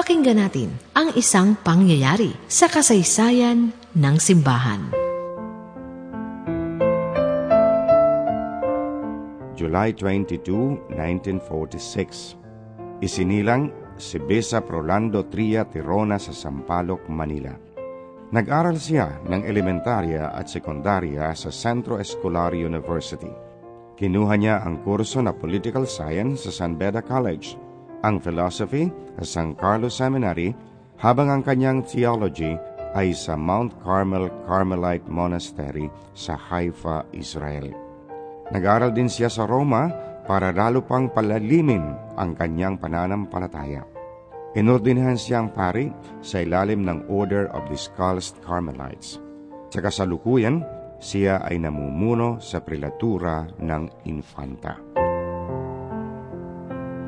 Pakinggan natin ang isang pangyayari sa kasaysayan ng simbahan. July 22, 1946 Isinilang si Besa Rolando Tria Tirona sa Sampaloc, Manila. Nag-aral siya ng elementarya at sekundarya sa Centro Escolar University. Kinuha niya ang kurso na Political Science sa San Beda College, ang Philosophy sa San Carlos Seminary, habang ang kanyang Theology ay sa Mount Carmel Carmelite Monastery sa Haifa, Israel. Nag-aral din siya sa Roma para lalo pang palalimin ang kanyang pananampalataya. Inordinahan siyang pari sa ilalim ng Order of the Scalded Carmelites. Sa kasalukuyan, siya ay namumuno sa prelatura ng infanta.